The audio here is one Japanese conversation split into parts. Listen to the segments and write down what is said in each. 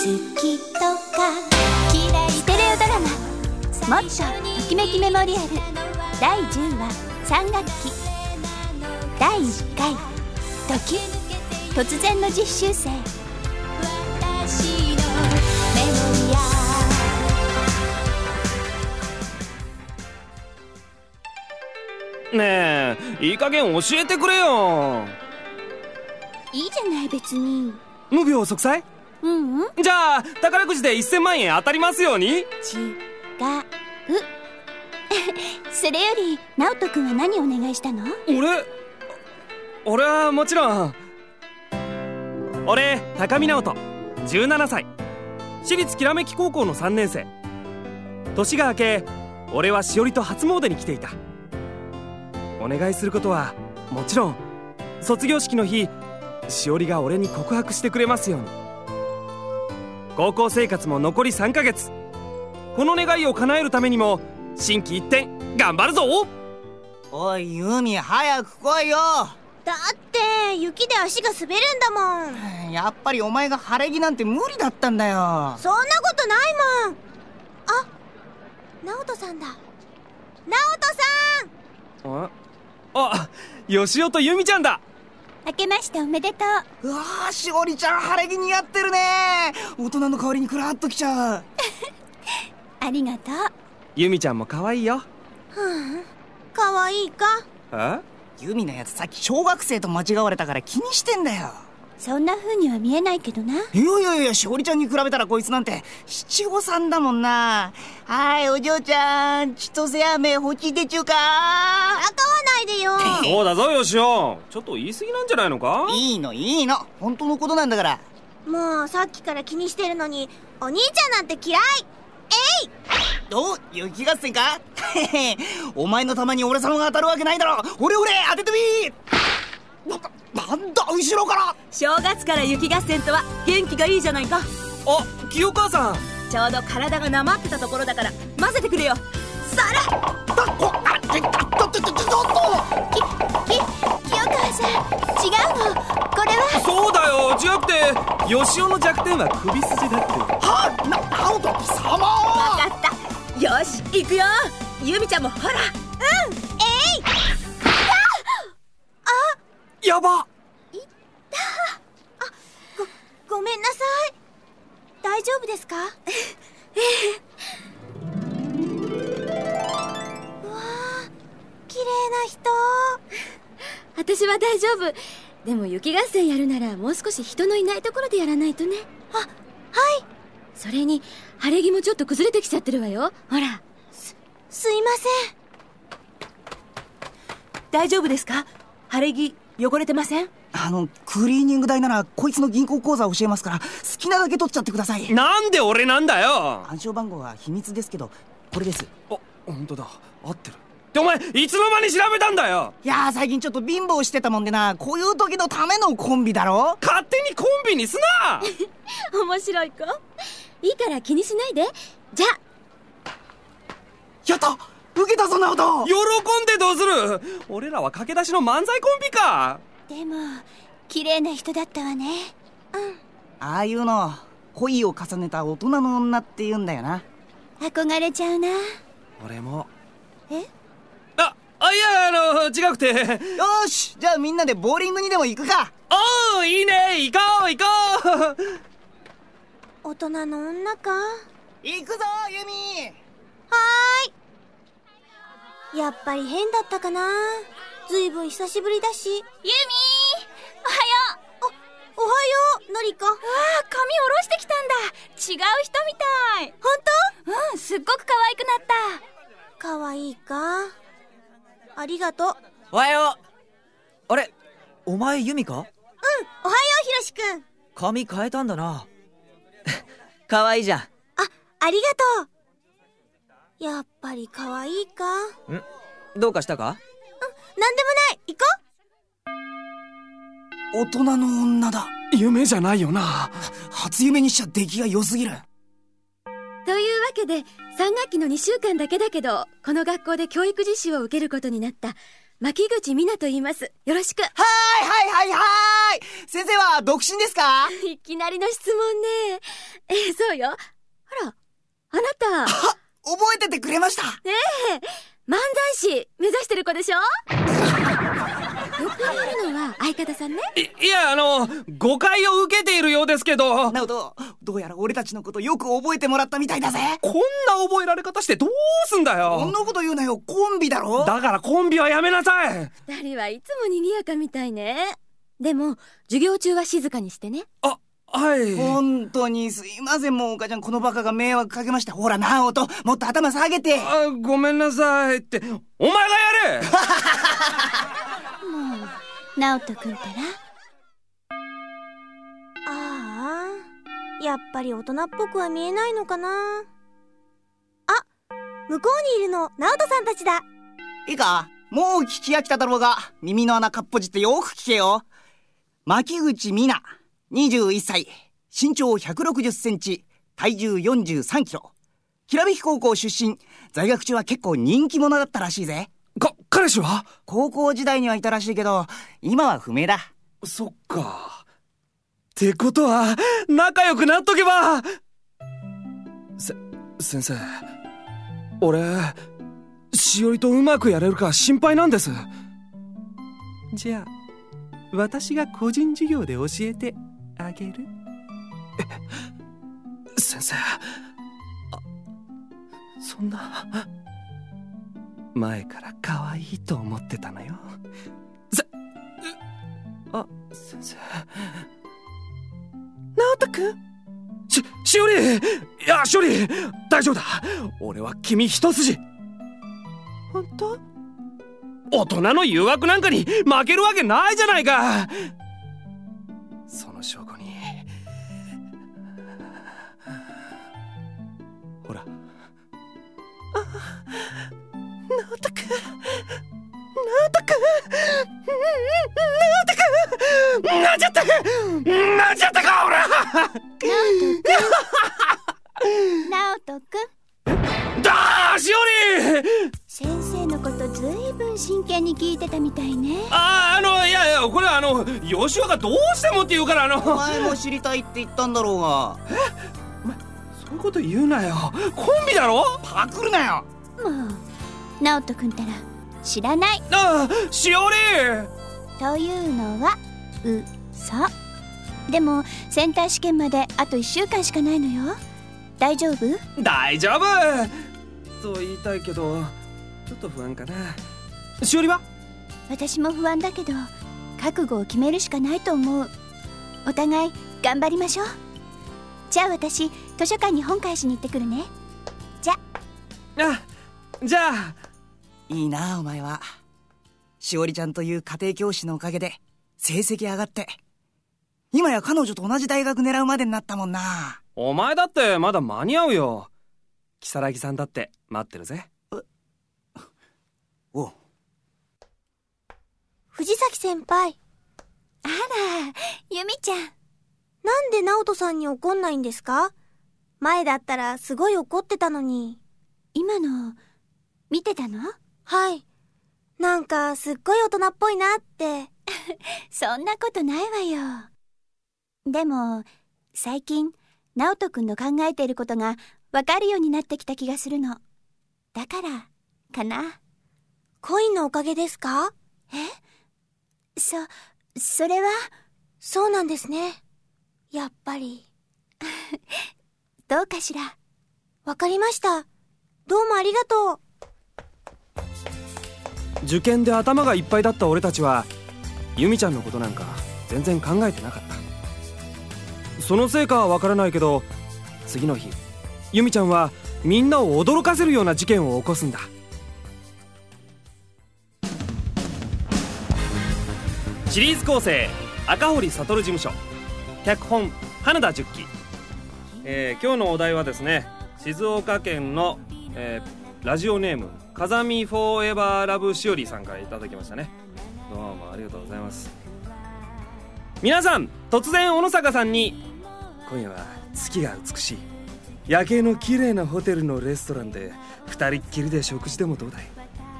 好きとかステレオドラマ「もっとときめきメモリアル」第10話3学期。第1回「時」突然の実習生。ねえいい加減教えてくれよ。いいじゃない別に。無病息災？うんうん。じゃあ宝くじで1000万円当たりますように。違う。それより直人君は何お願いしたの？俺俺はもちろん。俺高見直人。17歳。私立きらめき高校の3年生。年が明け俺はしおりと初詣に来ていた。お願いすることはもちろん。卒業式の日しおりが俺に告白してくれますように高校生活も残り3ヶ月。この願いを叶えるためにも心機一転頑張るぞ。おいユミ早く来いよ。だって雪で足が滑るんだもん。やっぱりお前が晴れ着なんて無理だったんだよ。そんなことないもん。あ直人さんだ。直人さん！ああよしおとゆみちゃんだ明けましておめでとう。うわーしおりちゃん晴れ着似合ってるね。大人の代わりにクラッときちゃうありがとう。ゆみちゃんも可愛いよ。かわいいか？えユミのやつさっき小学生と間違われたから気にしてんだよそんな風には見えないけどな。いやいやいやしおりちゃんに比べたらこいつなんて七五三だもんな。はいお嬢ちゃん千歳飴欲しいでちゅうか？からかわないでよ。そうだぞよしおちょっと言い過ぎなんじゃないのか？いいのいいの。本当のことなんだから。もうさっきから気にしてるのにお兄ちゃんなんて嫌い。お雪合戦か？お前の玉に俺様が当たるわけないだろ。俺俺当ててみななんだ後ろから。正月から雪合戦とは元気がいいじゃないか。あ清川さん。ちょうど体がなまってたところだから混ぜてくれよ。さらだこあちょちょちょちょちょっと。き清川さん違うの。これは。そうだよ。違くてよしおの弱点は首筋だって。はな直人様。分かった。よし行くよ。ゆみちゃんもほらやば。ごめんなさい。大丈夫ですか？うわあ綺麗な人。私は大丈夫。でも雪合戦やるならもう少し人のいないところでやらないとね。あはい。それに晴れ着もちょっと崩れてきちゃってるわよ。ほら。すいません。大丈夫ですか？晴れ着汚れてません？あのクリーニング代ならこいつの銀行口座教えますから好きなだけ取っちゃってください。なんで俺なんだよ？暗証番号は秘密ですけどこれです。あ本当だ。合ってる。ってお前いつの間に調べたんだよ？いやー最近ちょっと貧乏してたもんでなこういう時のためのコンビだろ？勝手にコンビにすな！面白い子。いいから気にしないで。じゃあ。やった受けたぞ直人喜んでどうする。俺らは駆け出しの漫才コンビか。でも綺麗な人だったわね。ああいうの恋を重ねた大人の女って言うんだよな。憧れちゃうな。俺も。え？ああいやあの違くて。よしじゃあみんなでボーリングにでも行くか。おおいいね。行こう行こう。大人の女か？は行くぞユミ。ーいやっぱり変だったかな。ずいぶん久しぶりだし。ユミおはよう。おおはようのりこ。ああ髪下ろしてきたんだ。違う人みたい。本うんすっごく可愛くなった。当かわいいか？ありがとう。うんおはよう。あれお前ユミか？おはようひろしくん髪変えたんだな。可愛いじゃん。あありがとうやっぱりかわいいかどうかしたか？なんでもない。行こ大人の女だ。夢じゃないよな。初夢にしちゃ出来が良すぎる。というわけで3学期の2週間だけだけどこの学校で教育実習を受けることになった牧口美奈と言います。よろしく。はーいはいはいはい。先生は独身ですか？いきなりの質問ね。えーそうよ。あらあなた 覚えててくれました。漫才師目指してる子でしょ？横にいるのは相方さんね。いいやあの誤解を受けているようですけど。なおとどうやら俺たちのことよく覚えてもらったみたいだぜ。こんな覚えられ方してどうすんだよ。こんなこと言うなよ。コンビだろ？だからコンビはやめなさい。二人はいつも賑やかみたいね。でも授業中は静かにしてね。あはい。本当にすいませんもうお母ちゃんこのバカが迷惑かけました。ほらなおともっと頭下げて。あごめんなさいって。お前がやれ！直人くんったら。ああやっぱり大人っぽくは見えないのかな。あ向こうにいるのナオトさんたちだ。いいか？もう聞き飽きただろうが耳の穴かっぽじってよく聞けよ。牧口美奈21歳身長160センチ体重43キロ。きらびき高校出身。在学中は結構人気者だったらしいぜ。か彼氏は？高校時代にはいたらしいけど今は不明だ。そっか。ってことは仲良くなっとけば。せ先生俺しおりとうまくやれるか心配なんです。じゃあ私が個人授業で教えてあげる？え先生。あそんな。前から可愛いと思ってたのよ。せあ先生。直人くん？ししおり。いやしおり。大丈夫だ。俺は君一筋。本当？大人の誘惑なんかに負けるわけないじゃないか直人くんなんちゃった。なんちゃったか俺。直人くんだーしおり先生のことずいぶん真剣に聞いてたみたいね。あああのいやいやこれはあの吉尾がどうしてもって言うからあの。お前も知りたいって言ったんだろうが。そういうこと言うなよ。コンビだろ？パクるなよ。もう直人くんったら知らない。ああしおり。というのは嘘でもセンター試験まであと1週間しかないのよ。大丈夫？大丈夫。と言いたいけどちょっと不安かな。しおりは？私も不安だけど覚悟を決めるしかないと思う。お互い頑張りましょう。じゃあ私図書館に本返しに行ってくるね。じゃ。あじゃあいいなお前は。しおりちゃんという家庭教師のおかげで成績上がって今や彼女と同じ大学狙うまでになったもんな。お前だってまだ間に合うよ。如月さんだって待ってるぜ。おう。藤崎先輩。あらゆみちゃん。なんで直人さんに怒んないんですか？前だったらすごい怒ってたのに。今の見てたの？はい。なんかすっごい大人っぽいなって。そんなことないわよ。でも最近直人くんの考えていることがわかるようになってきた気がするの。だからかな。恋のおかげですか？そそれは？そうなんですね。やっぱり。どうかしら。わかりました。どうもありがとう受験で頭がいっぱいだった俺たちは由美ちゃんのことなんか全然考えてなかった。そのせいかはわからないけど次の日由美ちゃんはみんなを驚かせるような事件を起こすんだ。シリーズ構成赤堀悟事務所。脚本花田十喜、えー今日のお題はですね静岡県の、えーラジオネーム風見フォーエバーラブしおりさんからいただきましたね。どうもありがとうございます。皆さん突然小野坂さんに今夜は月が美しい。夜景の綺麗なホテルのレストランで二人っきりで食事でもどうだい。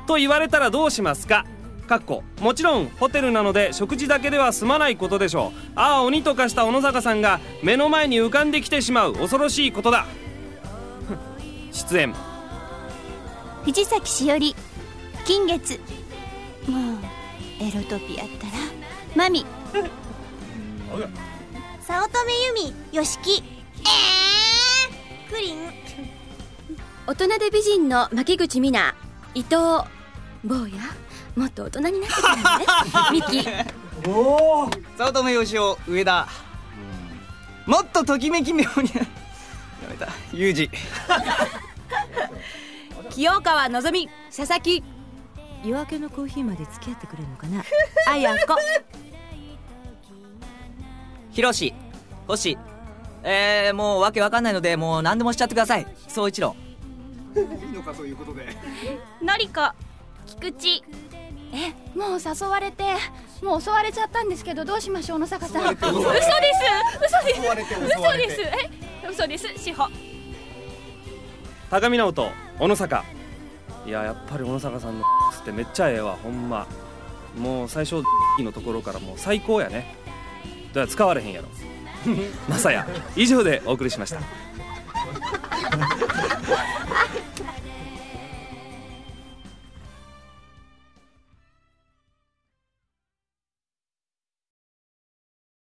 と言われたらどうしますか。かっこもちろんホテルなので食事だけでは済まないことでしょう。ああ鬼と化した小野坂さんが目の前に浮かんできてしまう恐ろしいことだ。出演。藤崎しおり金月。もうエロトピやったらマミ。早乙女由美よしきえー、クリン。大人で美人の牧口美奈伊藤坊や。もっと大人になってからね。ミキ。早乙女よしお上田。もっとときめき妙に。やめた。ユージ清川のぞみ佐々木。夜明けのコーヒーまで付き合ってくれるのかな？あやこ。ひろし星。えー、もうわけわかんないのでもう何でもしちゃってください。総一郎。いいのかそういうことで。のりこ菊池。えもう誘われてもう襲われちゃったんですけどどうしましょう小野坂さん。嘘です。嘘です。嘘です。え嘘です。志保。高見直人小野坂。いややっぱり小野坂さんの ってめっちゃええわほんま。もう最初のところからもう最高やね。だから使われへんやろ。まさや以上でお送りしました。